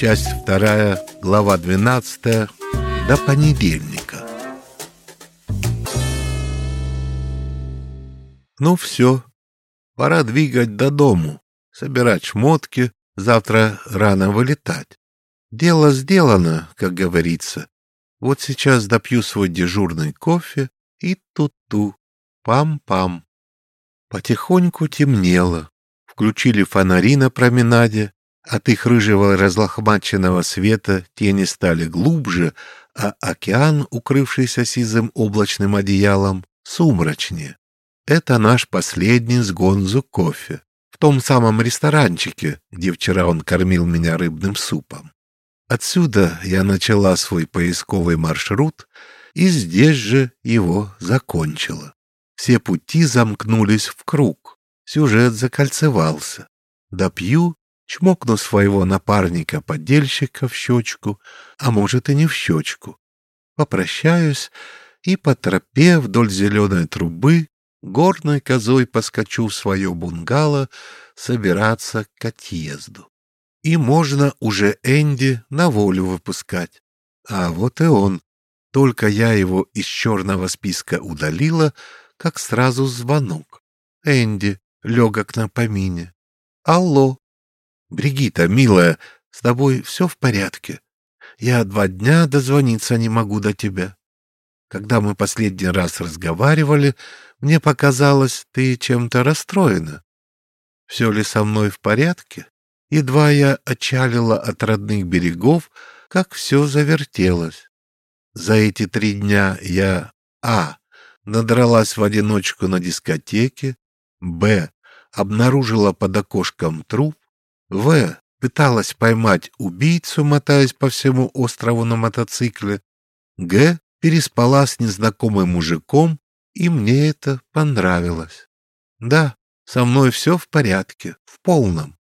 Часть вторая, глава 12. До понедельника. Ну все, пора двигать до дому, собирать шмотки, завтра рано вылетать. Дело сделано, как говорится. Вот сейчас допью свой дежурный кофе и ту-ту, пам-пам. Потихоньку темнело. Включили фонари на променаде, от их рыжего разлохмаченного света тени стали глубже, а океан, укрывшийся сизым облачным одеялом, сумрачнее. Это наш последний с Гонзу кофе. В том самом ресторанчике, где вчера он кормил меня рыбным супом. Отсюда я начала свой поисковый маршрут и здесь же его закончила. Все пути замкнулись в круг, сюжет закольцевался. Допью чмокну своего напарника-подельщика в щечку, а может и не в щечку. Попрощаюсь и по тропе вдоль зеленой трубы горной козой поскочу в свое бунгало собираться к отъезду. И можно уже Энди на волю выпускать. А вот и он. Только я его из черного списка удалила, как сразу звонок. Энди, легок на помине. Алло. Бригита, милая, с тобой все в порядке? Я два дня дозвониться не могу до тебя. Когда мы последний раз разговаривали, мне показалось, ты чем-то расстроена. Все ли со мной в порядке? Едва я отчалила от родных берегов, как все завертелось. За эти три дня я а. надралась в одиночку на дискотеке, б. обнаружила под окошком труп, в. пыталась поймать убийцу, мотаясь по всему острову на мотоцикле, г. переспала с незнакомым мужиком, и мне это понравилось. Да, со мной все в порядке, в полном,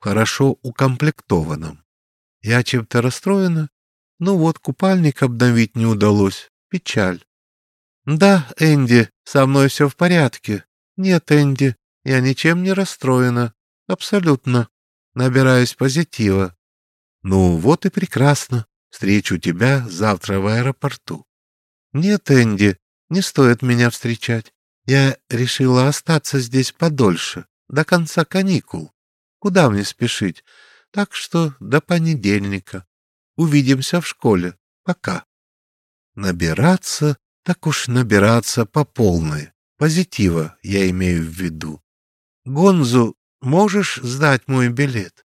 хорошо укомплектованном. Я чем-то расстроена? Ну вот, купальник обновить не удалось. Печаль. Да, Энди, со мной все в порядке. Нет, Энди, я ничем не расстроена. Абсолютно набираюсь позитива. Ну, вот и прекрасно. Встречу тебя завтра в аэропорту. Нет, Энди, не стоит меня встречать. Я решила остаться здесь подольше, до конца каникул. Куда мне спешить? Так что до понедельника. Увидимся в школе. Пока. Набираться, так уж набираться по полной. Позитива я имею в виду. Гонзу Можешь сдать мой билет?